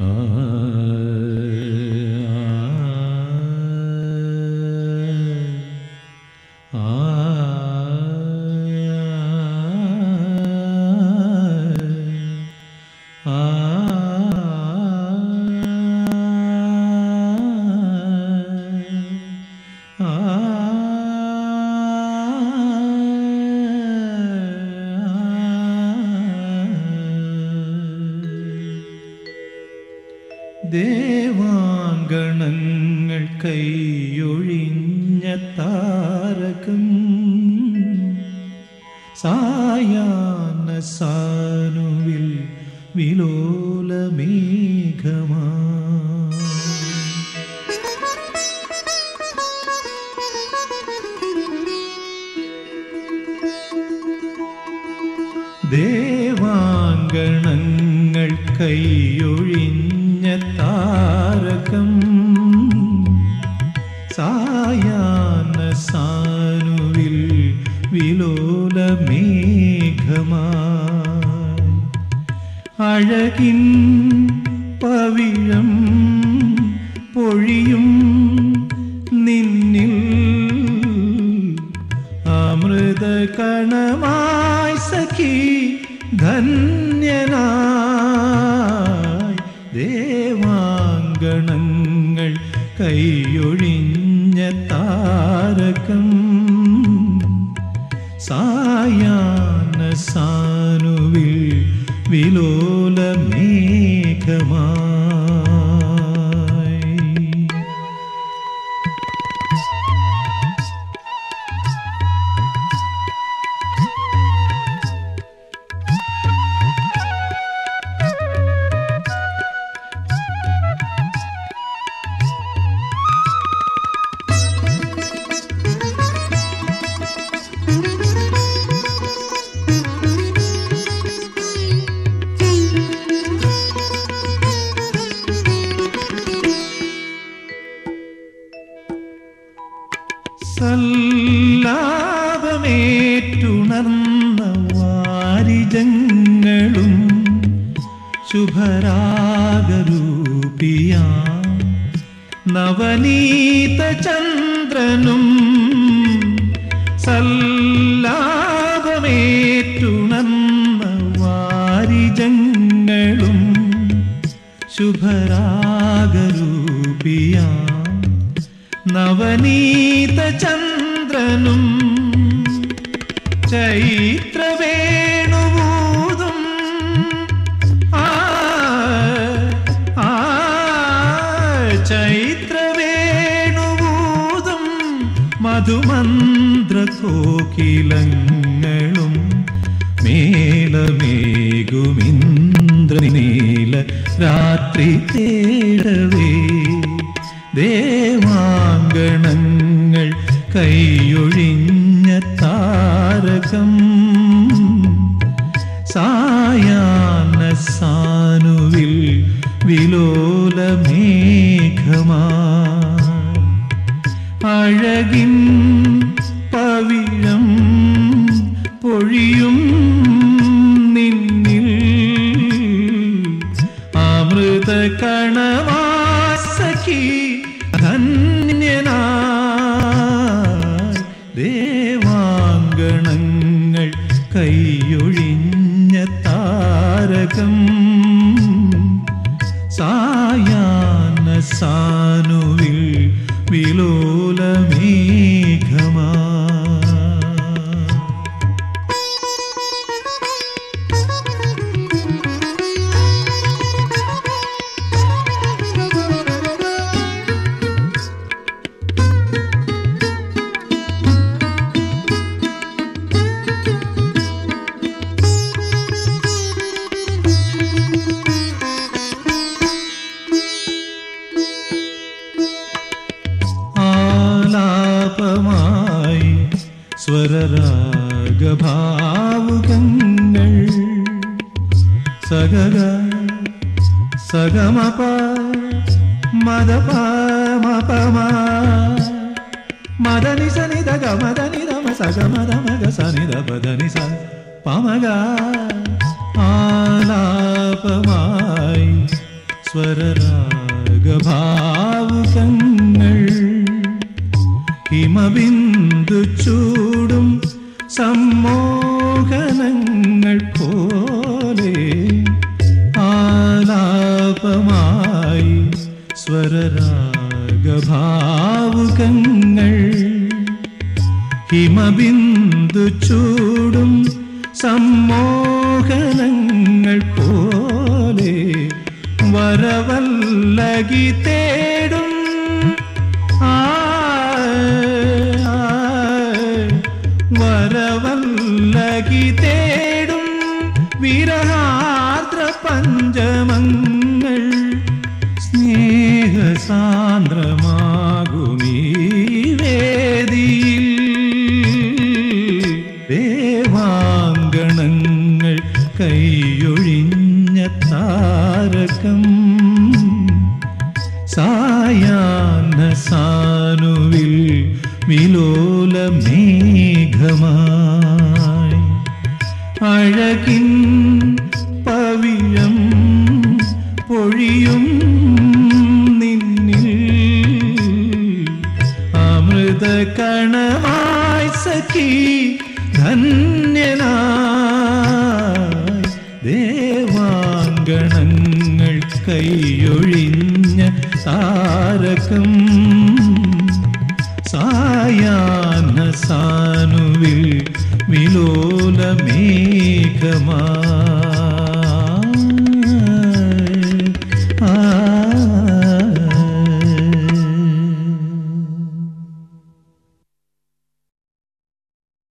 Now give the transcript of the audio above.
Uh-huh. ദേവാങ്കണങ്ങൾ കൈയൊഴിഞ്ഞ താരകം. സായാന സാനുവിൽ വിലോലമേഘമാ. ദേവാങ്കണങ്ങൾ കൈയൊഴിഞ്ഞ താരകം സായാന സാനുവിൽ വിലോലമേഘമായി. അഴകിൻ പവിഴം പൊഴിയും നിന്നിൽ അമൃത കണമായി സഖി ധന്യനായി ദേവാങ്കണങ്ങൾ കൈയൊഴിഞ്ഞ താരകം. സായാന സാനുവിൽ വിലോലമേഘമായി സല്ലാപമേറ്റുണർന്ന വാരിജങ്ങളും ശുഭരാഗരൂപിയ. നവനീത ചന്ദ്രനും സല്ലാപമേറ്റുണർന്ന വാരിജങ്ങളും ശുഭരാഗരൂപിയ. നവനീത ചന്ദ്രനും ചൈത്രവേണുഭൂതും ആ ആ ചൈത്രവേണുഭൂതും മധുമന്ത്രകോകിലങ്ങളും മേലമേകുമിന്ദ്രനീല രാത്രി കൈയൊഴിഞ്ഞ താരകം സായാന സാനുവിൽ വിലോലമേഘമാ. അഴകിൻ പവിഴം പൊഴിയും സാനുവിൽ വിലോലമേഘമാ സഗഗ സഗമപ മദപമപമ മദനി സനിത ഗമദനി ദമ സഗമദമഗ സനിത പദനി സ പമഗ ആലാപമായി സ്വരരാഗഭാവുകങ്ങൾ ഹിമബിന്ദു ചൂടും സമ്മോഹനങ്ങൾ പോലെ ആലാപമായി സ്വരരാഗഭാവുകങ്ങൾ ഹിമബിന്ദു ചൂടും സമ്മോഹനങ്ങൾ പോലെ വരവല്ലകി തേടും. ആ വരവല്ലകി തേടും സായാഹ്ന സാനുവിൽ വിലോല മേഘമായി അഴകിൻ പവിഴം പൊഴിയും നിന്നിൽ. അമൃത കണമായി സഖി ധന്യനായി. ദേവാങ്കണങ്ങൾ കൈയൊഴിഞ്ഞ താരകം സായാഹ്ന സാനുവിൽ വിലോല മേഘമാ